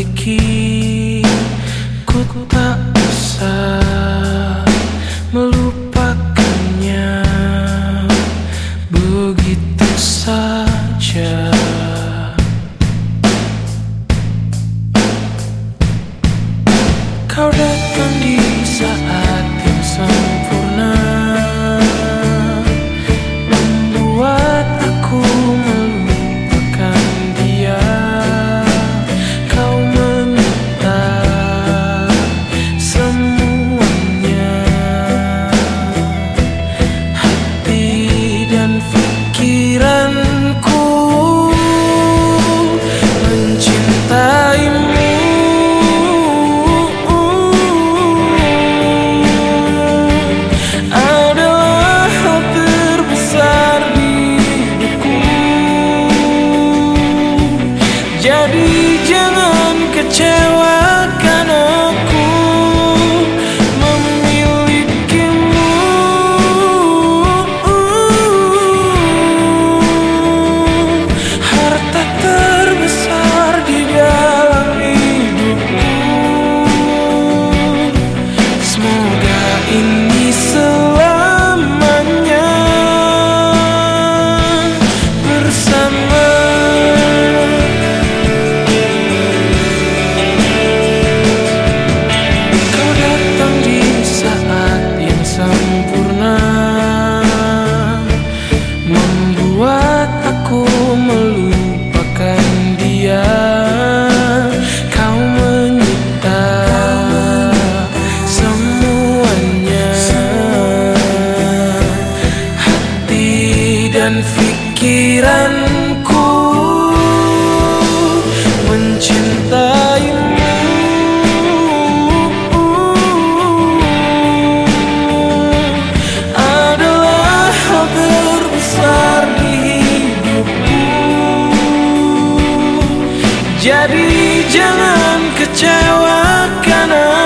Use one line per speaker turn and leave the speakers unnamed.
miliki Ku tak bisa melupakannya. Begitu saja. Kau datang di saat in pikiranku mencintaimu. Adalah hal terbesar di hidupku. Jadi jangan kecewakan aku.